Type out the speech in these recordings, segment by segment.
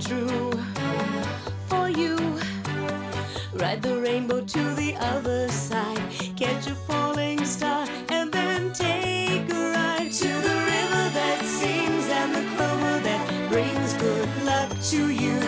true for you. Ride the rainbow to the other side. Catch a falling star and then take a ride to the river that sings and the clover that brings good luck to you.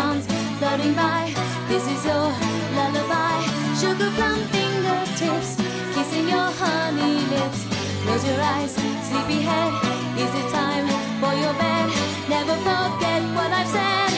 breadcrumbs floating by. This is your lullaby. Sugar plum fingertips kissing your honey lips. Close your eyes, sleepy head. Is it time for your bed? Never forget what I've said.